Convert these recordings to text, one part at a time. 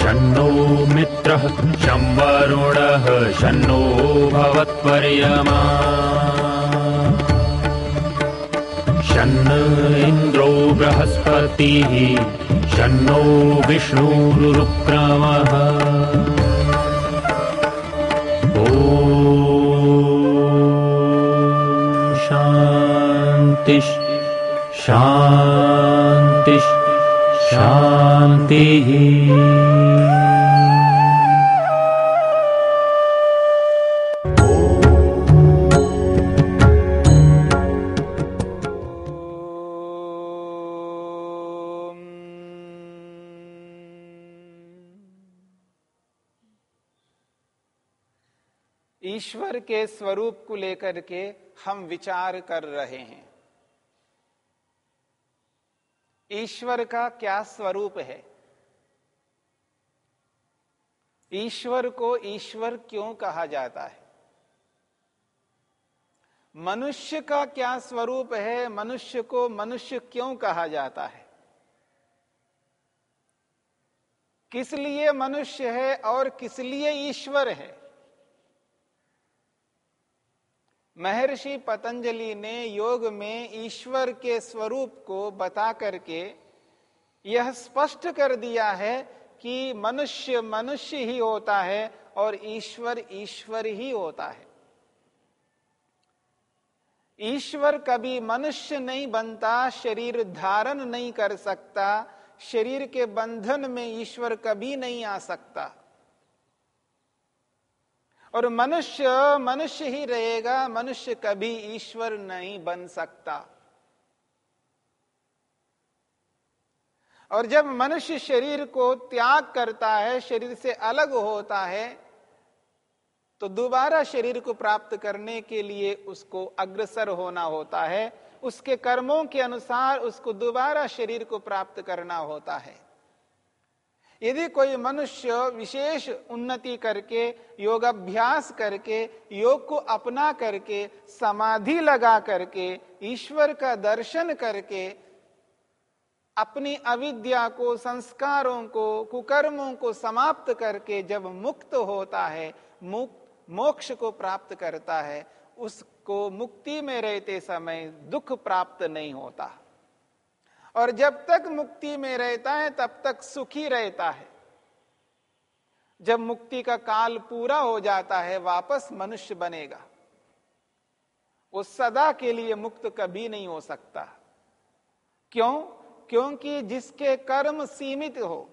शन्नो मित्रः शं वरुणः शन्नो भवत्पर्यमा। शन्न इन्द्रो बृहस्पतिः शन्नो विष्णुरुक्रमः शांति शान्तिः ओम। ईश्वर के स्वरूप को लेकर के हम विचार कर रहे हैं ईश्वर का क्या स्वरूप है? ईश्वर को ईश्वर क्यों कहा जाता है? मनुष्य का क्या स्वरूप है? मनुष्य को मनुष्य क्यों कहा जाता है? किस लिए मनुष्य है और किस लिए ईश्वर है? महर्षि पतंजलि ने योग में ईश्वर के स्वरूप को बता करके यह स्पष्ट कर दिया है कि मनुष्य मनुष्य ही होता है और ईश्वर ईश्वर ही होता है। ईश्वर कभी मनुष्य नहीं बनता, शरीर धारण नहीं कर सकता, शरीर के बंधन में ईश्वर कभी नहीं आ सकता। और मनुष्य मनुष्य ही रहेगा, मनुष्य कभी ईश्वर नहीं बन सकता। और जब मनुष्य शरीर को त्याग करता है, शरीर से अलग होता है तो दोबारा शरीर को प्राप्त करने के लिए उसको अग्रसर होना होता है। उसके कर्मों के अनुसार उसको दोबारा शरीर को प्राप्त करना होता है। यदि कोई मनुष्य विशेष उन्नति करके, योगाभ्यास करके, योग को अपना करके, समाधि लगा करके, ईश्वर का दर्शन करके, अपनी अविद्या को, संस्कारों को, कुकर्मों को समाप्त करके जब मुक्त होता है मुक्त मोक्ष को प्राप्त करता है, उसको मुक्ति में रहते समय दुख प्राप्त नहीं होता। और जब तक मुक्ति में रहता है, तब तक सुखी रहता है। जब मुक्ति का काल पूरा हो जाता है, वापस मनुष्य बनेगा। वो सदा के लिए मुक्त कभी नहीं हो सकता। क्यों? क्योंकि जिसके कर्म सीमित हो,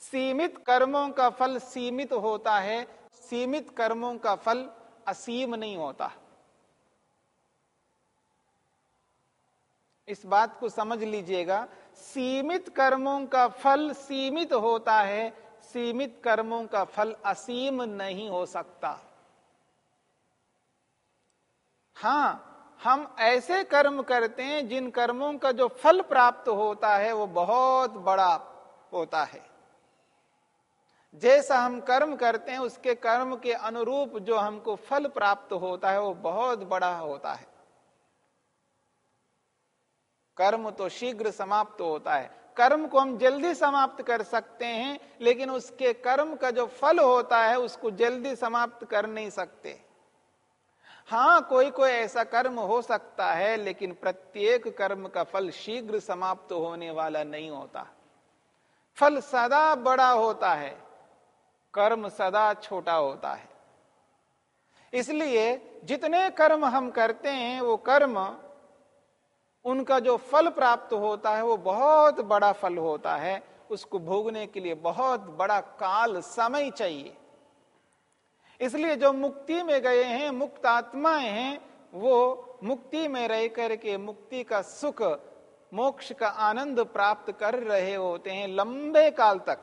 सीमित कर्मों का फल सीमित होता है, सीमित कर्मों का फल असीम नहीं होता। इस बात को समझ लीजिएगा, सीमित कर्मों का फल सीमित होता है, सीमित कर्मों का फल असीम नहीं हो सकता। हाँ, हम ऐसे कर्म करते हैं जिन कर्मों का जो फल प्राप्त होता है, वो बहुत बड़ा होता है। जैसा हम कर्म करते हैं, उसके कर्म के अनुरूप जो हमको फल प्राप्त होता है, वो बहुत बड़ा होता है। कर्म तो शीघ्र समाप्त तो होता है। कर्म को हम जल्दी समाप्त कर सकते हैं, लेकिन उसके कर्म का जो फल होता है, उसको जल्दी समाप्त कर नहीं सकते। हाँ कोई कोई ऐसा कर्म हो सकता है, लेकिन प्रत्येक कर्म का फल शीघ्र समाप्त तो होने वाला नहीं होता। फल सदा बड़ा होता है, कर्म सदा छोटा होता है। इसलिए जितने कर्म हम करते हैं, वो कर्म उनका जो फल प्राप्त होता है, वो बहुत बड़ा फल होता है। उसको भोगने के लिए बहुत बड़ा काल समय चाहिए। इसलिए जो मुक्ति में गए हैं, मुक्त आत्माएँ हैं, वो मुक्ति में रह करके मुक्ति का सुख, मोक्ष का आनंद प्राप्त कर रहे होते हैं लंबे काल तक।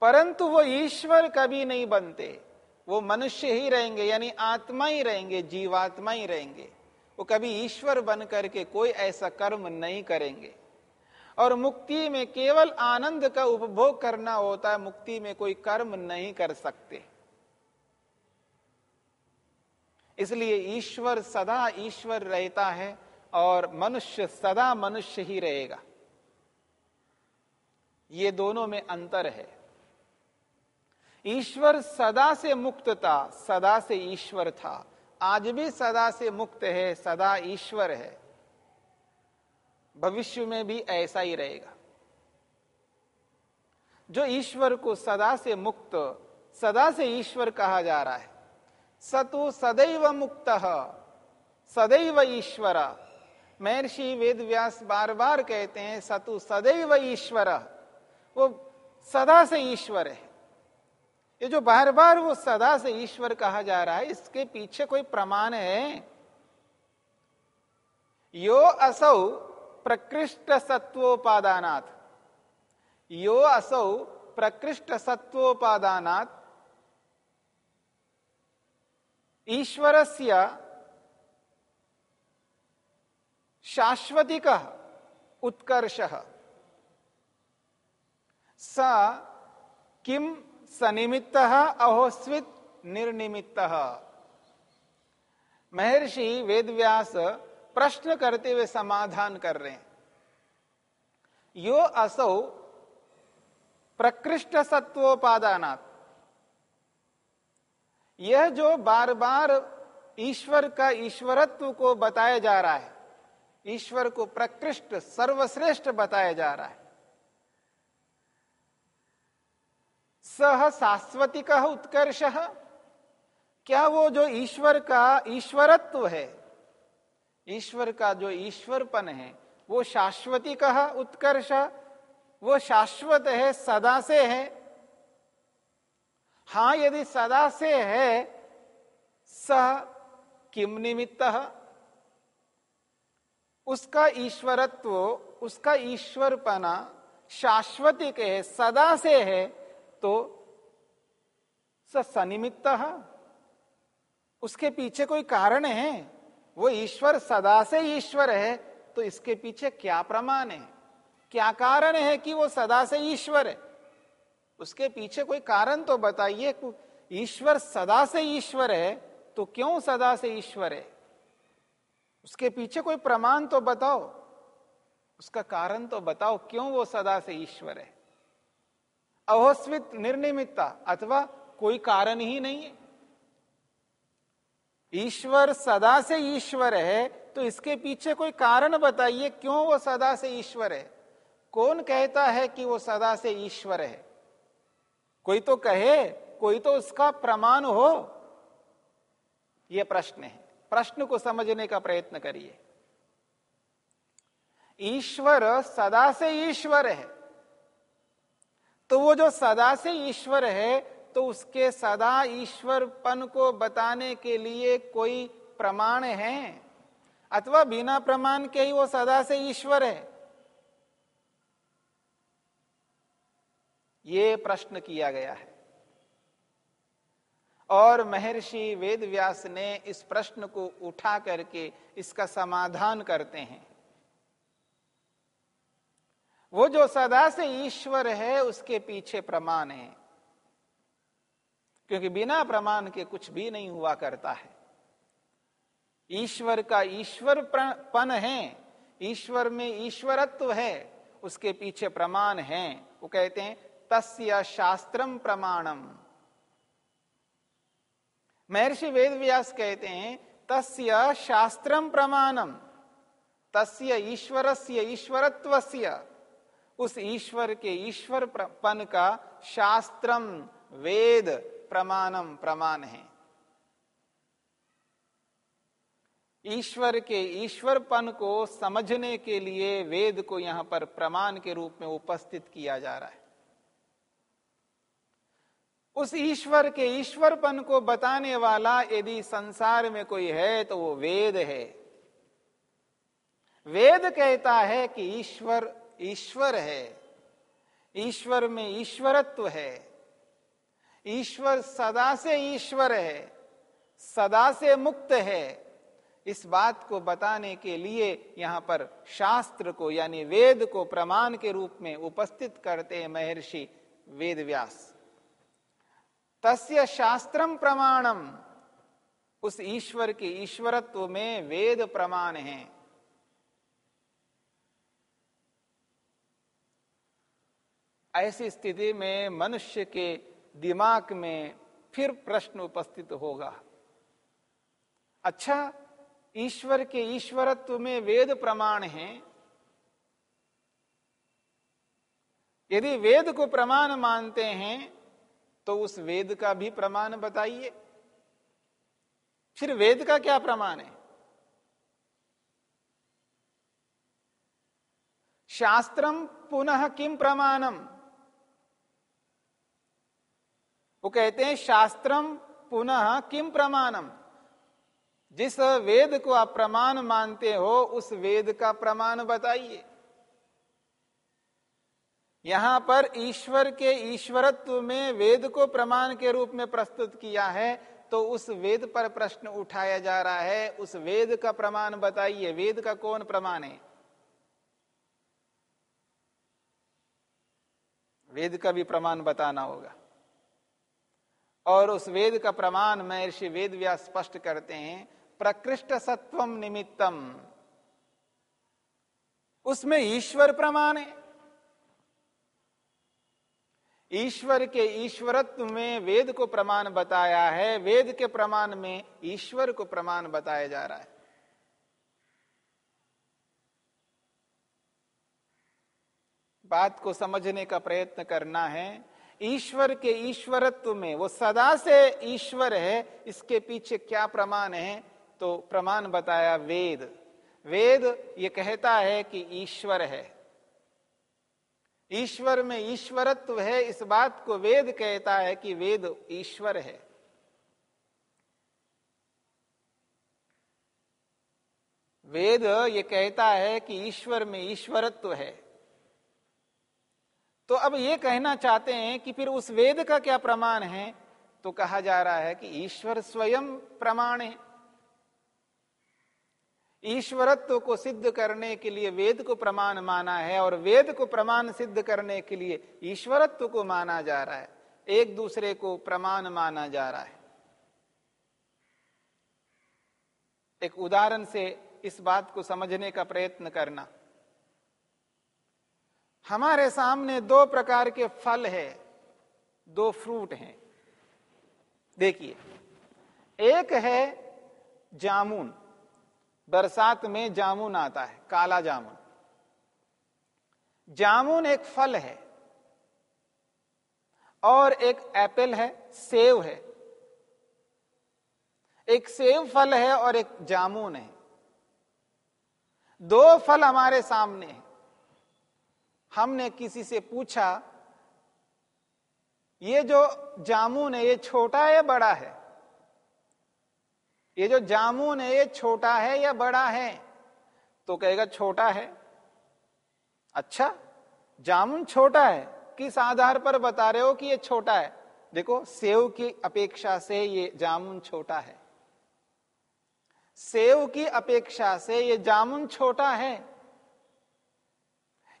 परंतु वो ईश्वर कभी नहीं बनते। वो मनुष्य ही रहेंगे, यानी आत्मा ही रहेंगे, जीवात्मा ही रहेंगे। वो कभी ईश्वर बन करके कोई ऐसा कर्म नहीं करेंगे। और मुक्ति में केवल आनंद का उपभोग करना होता है, मुक्ति में कोई कर्म नहीं कर सकते। इसलिए ईश्वर सदा ईश्वर रहता है और मनुष्य सदा मनुष्य ही रहेगा। ये दोनों में अंतर है। ईश्वर सदा से मुक्त था, सदा से ईश्वर था। आज भी सदा से मुक्त है, सदा ईश्वर है। भविष्य में भी ऐसा ही रहेगा। जो ईश्वर को सदा से मुक्त, सदा से ईश्वर कहा जा रहा है, सतु सदैव मुक्त, सदैव ईश्वर। महर्षि वेद व्यास बार बार कहते हैं, सतु सदैव ईश्वर। वो सदा से ईश्वर है। ये जो बार बार वो सदा से ईश्वर कहा जा रहा है, इसके पीछे कोई प्रमाण है? यो असौ प्रकृष्ट सत्वोपादानाथ यो असौ प्रकृष्ट सत्वोपादानात ईश्वरस्य शाश्वतिक उत्कर्ष। स किम सनिमित्त अहोस्वित निर्निमित्त। महर्षि वेदव्यास प्रश्न करते हुए समाधान कर रहे हैं। यो असौ प्रकृष्ट सत्वोपादानात् यह जो बार बार ईश्वर का ईश्वरत्व को बताया जा रहा है, ईश्वर को प्रकृष्ट, सर्वश्रेष्ठ बताया जा रहा है। सह शाश्वतिक उत्कर्ष। क्या वो जो ईश्वर का ईश्वरत्व है, ईश्वर का जो ईश्वरपन है, वो शाश्वती कहा उत्कर्ष, वो शाश्वत है, सदा से है? हाँ, यदि सदा से है, सह किम निमित्त? उसका ईश्वरत्व, उसका ईश्वरपना शाश्वतिक है, सदा से है तो सनिमित्त उसके पीछे कोई कारण है? वो ईश्वर सदा से ईश्वर है तो इसके पीछे क्या प्रमाण है? क्या कारण है कि वो सदा से ईश्वर है? उसके पीछे कोई कारण तो बताइए ईश्वर सदा से ईश्वर है तो क्यों सदा से ईश्वर है? उसके पीछे कोई प्रमाण तो बताओ। उसका कारण तो बताओ, क्यों वो सदा से ईश्वर है? अहोस्वित निर्निमित्ता अथवा कोई कारण ही नहीं है। ईश्वर सदा से ईश्वर है तो इसके पीछे कोई कारण बताइए, क्यों वो सदा से ईश्वर है? कौन कहता है कि वो सदा से ईश्वर है? कोई तो कहे, कोई तो उसका प्रमाण हो। यह प्रश्न है। प्रश्न को समझने का प्रयत्न करिए। ईश्वर सदा से ईश्वर है। तो वो जो सदा से ईश्वर है तो उसके सदा ईश्वरपन को बताने के लिए कोई प्रमाण है? अथवा बिना प्रमाण के ही वो सदा से ईश्वर है? ये प्रश्न किया गया है। और महर्षि वेदव्यास ने इस प्रश्न को उठा करके इसका समाधान करते हैं। वो जो सदा से ईश्वर है, उसके पीछे प्रमाण है। क्योंकि बिना प्रमाण के कुछ भी नहीं हुआ करता है। ईश्वर का ईश्वर पन है, ईश्वर में ईश्वरत्व है, उसके पीछे प्रमाण है। वो कहते हैं, तस्य शास्त्रम प्रमाणम महर्षि वेद व्यास कहते हैं, तस्य शास्त्रम प्रमाणम तस्य ईश्वरस्य ईश्वरत्वस्य। उस ईश्वर के ईश्वर पन का शास्त्रम वेद प्रमाणम प्रमाण है। ईश्वर के ईश्वरपन को समझने के लिए वेद को यहाँ पर प्रमाण के रूप में उपस्थित किया जा रहा है। उस ईश्वर के ईश्वरपन को बताने वाला यदि संसार में कोई है तो वो वेद है। वेद कहता है कि ईश्वर ईश्वर है। ईश्वर में ईश्वरत्व है। ईश्वर सदा से ईश्वर है, सदा से मुक्त है। इस बात को बताने के लिए यहाँ पर शास्त्र को यानी वेद को प्रमाण के रूप में उपस्थित करते हैं महर्षि वेद व्यास तस्य शास्त्रम प्रमाणम। उस ईश्वर के ईश्वरत्व में वेद प्रमाण है। ऐसी स्थिति में मनुष्य के दिमाग में फिर प्रश्न उपस्थित होगा। अच्छा ईश्वर के ईश्वरत्व में वेद प्रमाण है। यदि वेद को प्रमाण मानते हैं तो उस वेद का भी प्रमाण बताइए। फिर वेद का क्या प्रमाण है? शास्त्रम पुनः किम प्रमाणम? वो कहते हैं, शास्त्रम पुनः किम प्रमाणम? जिस वेद को आप प्रमाण मानते हो, उस वेद का प्रमाण बताइए। यहाँ पर ईश्वर के ईश्वरत्व में वेद को प्रमाण के रूप में प्रस्तुत किया है तो उस वेद पर प्रश्न उठाया जा रहा है। उस वेद का प्रमाण बताइए। वेद का कौन प्रमाण है? वेद का भी प्रमाण बताना होगा। और उस वेद का प्रमाण महर्षि वेद स्पष्ट करते हैं प्रकृष्ट सत्वम निमित्तम। उसमें ईश्वर प्रमाण है। ईश्वर के ईश्वरत्व में वेद को प्रमाण बताया है, वेद के प्रमाण में ईश्वर को प्रमाण बताया जा रहा है। बात को समझने का प्रयत्न करना है। ईश्वर के ईश्वरत्व में, वो सदा से ईश्वर है, इसके पीछे क्या प्रमाण है? तो प्रमाण बताया वेद। वेद ये कहता है कि ईश्वर है। ईश्वर में ईश्वरत्व है, इस बात को वेद कहता है कि वेद ईश्वर है। वेद ये कहता है कि ईश्वर में ईश्वरत्व है। तो अब ये कहना चाहते हैं कि फिर उस वेद का क्या प्रमाण है? तो कहा जा रहा है कि ईश्वर स्वयं प्रमाण है। ईश्वरत्व को सिद्ध करने के लिए वेद को प्रमाण माना है और वेद को प्रमाण सिद्ध करने के लिए ईश्वरत्व को माना जा रहा है। एक दूसरे को प्रमाण माना जा रहा है। एक उदाहरण से इस बात को समझने का प्रयत्न करना। हमारे सामने दो प्रकार के फल है, दो फ्रूट हैं। देखिए, एक है जामुन, बरसात में जामुन आता है, काला जामुन। जामुन एक फल है और एक एप्पल है, सेव है। एक सेव फल है और एक जामुन है। दो फल हमारे सामने हैं। हमने किसी से पूछा, ये जो जामुन है, ये छोटा है या बड़ा है? ये जो जामुन है, ये छोटा है या बड़ा है? तो कहेगा, छोटा है. अच्छा जामुन छोटा है? किस आधार पर बता रहे हो कि ये छोटा है? देखो, सेव की अपेक्षा से ये जामुन छोटा है। सेव की अपेक्षा से ये जामुन छोटा है।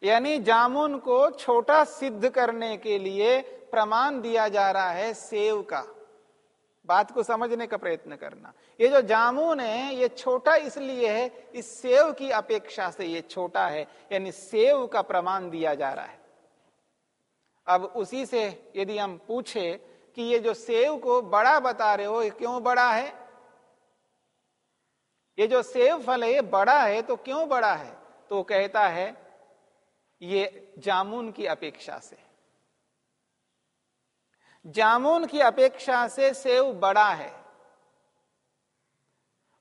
यानी जामुन को छोटा सिद्ध करने के लिए प्रमाण दिया जा रहा है सेव का। बात को समझने का प्रयत्न करना। ये जो जामुन है, ये छोटा इसलिए है, इस सेव की अपेक्षा से ये छोटा है, यानी सेव का प्रमाण दिया जा रहा है। अब उसी से यदि हम पूछे कि ये जो सेव को बड़ा बता रहे हो, ये क्यों बड़ा है? ये जो सेव फल है, ये बड़ा है तो क्यों बड़ा है? तो कहता है ये जामुन की अपेक्षा से। जामुन की अपेक्षा से सेव बड़ा है।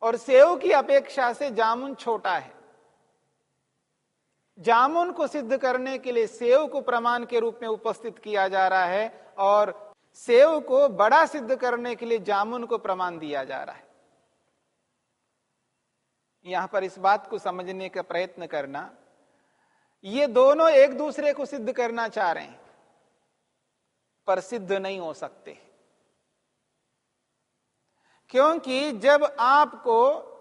और सेव की अपेक्षा से जामुन छोटा है। जामुन को सिद्ध करने के लिए सेव को प्रमाण के रूप में उपस्थित किया जा रहा है और सेव को बड़ा सिद्ध करने के लिए जामुन को प्रमाण दिया जा रहा है। यहाँ पर इस बात को समझने का प्रयत्न करना ये दोनों एक दूसरे को सिद्ध करना चाह रहे हैं। पर सिद्ध नहीं हो सकते। क्योंकि जब आपको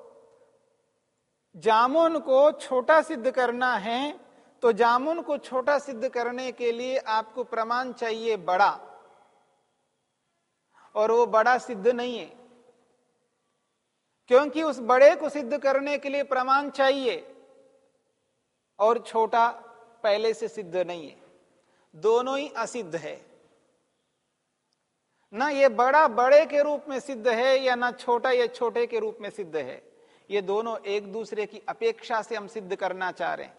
जामुन को छोटा सिद्ध करना है तो जामुन को छोटा सिद्ध करने के लिए आपको प्रमाण चाहिए बड़ा। और वो बड़ा सिद्ध नहीं है। क्योंकि उस बड़े को सिद्ध करने के लिए प्रमाण चाहिए। और छोटा पहले से सिद्ध नहीं है। दोनों ही असिद्ध है। ना ये बड़ा बड़े के रूप में सिद्ध है या ना छोटा या छोटे के रूप में सिद्ध है। ये दोनों एक दूसरे की अपेक्षा से हम सिद्ध करना चाह रहे हैं।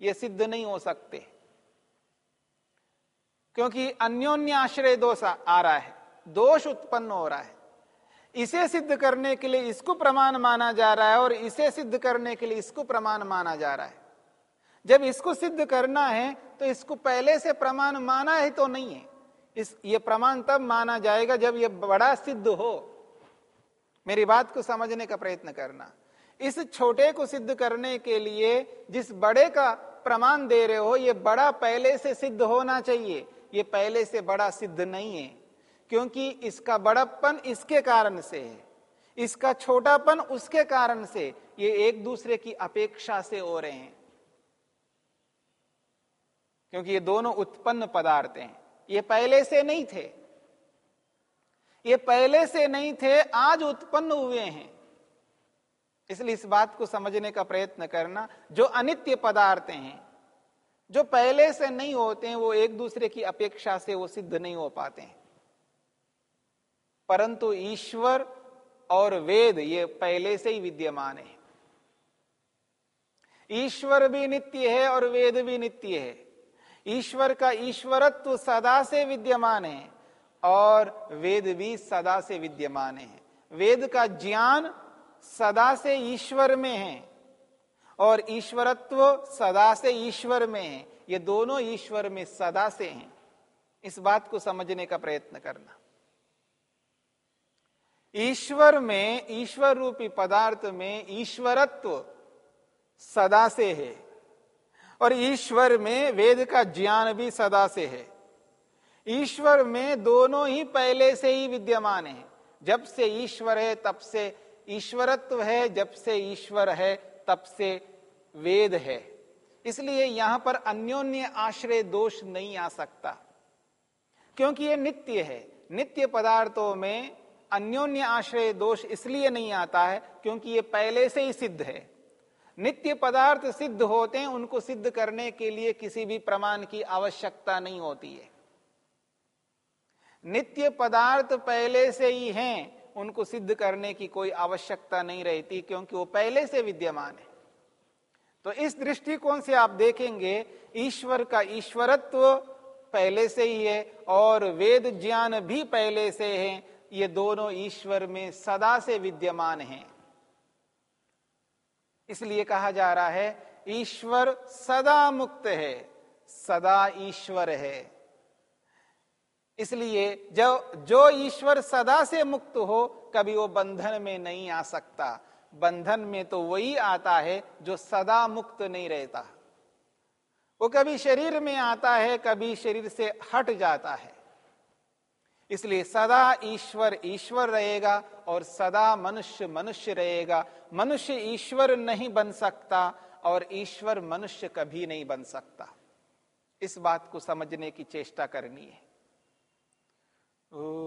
ये सिद्ध नहीं हो सकते। क्योंकि अन्योन्य आश्रय दोष आ रहा है। दोष उत्पन्न हो रहा है। इसे सिद्ध करने के लिए इसको प्रमाण माना जा रहा है और इसे सिद्ध करने के लिए इसको प्रमाण माना जा रहा है। जब इसको सिद्ध करना है तो इसको पहले से प्रमाण माना है तो नहीं है। इस, ये प्रमाण तब माना जाएगा जब ये बड़ा सिद्ध हो। मेरी बात को समझने का प्रयत्न करना। इस छोटे को सिद्ध करने के लिए जिस बड़े का प्रमाण दे रहे हो, ये बड़ा पहले से सिद्ध होना चाहिए। ये पहले से बड़ा सिद्ध नहीं है, क्योंकि इसका बड़प्पन इसके कारण से है। इसका छोटापन उसके कारण से। ये एक दूसरे की अपेक्षा से हो रहे हैं। क्योंकि ये दोनों उत्पन्न पदार्थ हैं। ये पहले से नहीं थे। ये पहले से नहीं थे, आज उत्पन्न हुए हैं। इसलिए इस बात को समझने का प्रयत्न करना, जो अनित्य पदार्थ हैं, जो पहले से नहीं होते हैं, वो एक दूसरे की अपेक्षा से वो सिद्ध नहीं हो पाते हैं। परंतु ईश्वर और वेद ये पहले से ही विद्यमान है। ईश्वर भी नित्य है और वेद भी नित्य है। ईश्वर का ईश्वरत्व सदा से विद्यमान है और वेद भी सदा से विद्यमान है। वेद का ज्ञान सदा से ईश्वर में है और ईश्वरत्व सदा से ईश्वर में है। ये दोनों ईश्वर में सदा से हैं। इस बात को समझने का प्रयत्न करना। ईश्वर में, ईश्वर रूपी पदार्थ में ईश्वरत्व सदा से है। और ईश्वर में वेद का ज्ञान भी सदा से है। ईश्वर में दोनों ही पहले से ही विद्यमान है। जब से ईश्वर है, तब से ईश्वरत्व है, जब से ईश्वर है, तब से वेद है। इसलिए यहाँ पर अन्योन्य आश्रय दोष नहीं आ सकता। क्योंकि ये नित्य है। नित्य पदार्थों में अन्योन्य आश्रय दोष इसलिए नहीं आता है क्योंकि ये पहले से ही सिद्ध है। नित्य पदार्थ सिद्ध होते हैं, उनको सिद्ध करने के लिए किसी भी प्रमाण की आवश्यकता नहीं होती है। नित्य पदार्थ पहले से ही हैं, उनको सिद्ध करने की कोई आवश्यकता नहीं रहती, क्योंकि वो पहले से विद्यमान है। तो इस दृष्टिकोण से आप देखेंगे, ईश्वर का ईश्वरत्व पहले से ही है, और वेद ज्ञान भी पहले से है, ये दोनों ईश्वर में सदा से विद्यमान हैं। इसलिए कहा जा रहा है, ईश्वर सदा मुक्त है, सदा ईश्वर है। इसलिए जो जो ईश्वर सदा से मुक्त हो, कभी वो बंधन में नहीं आ सकता। बंधन में तो वही आता है जो सदा मुक्त नहीं रहता। वो कभी शरीर में आता है, कभी शरीर से हट जाता है। इसलिए सदा ईश्वर ईश्वर रहेगा और सदा मनुष्य मनुष्य रहेगा। मनुष्य ईश्वर नहीं बन सकता और ईश्वर मनुष्य कभी नहीं बन सकता। इस बात को समझने की चेष्टा करनी है। ओ...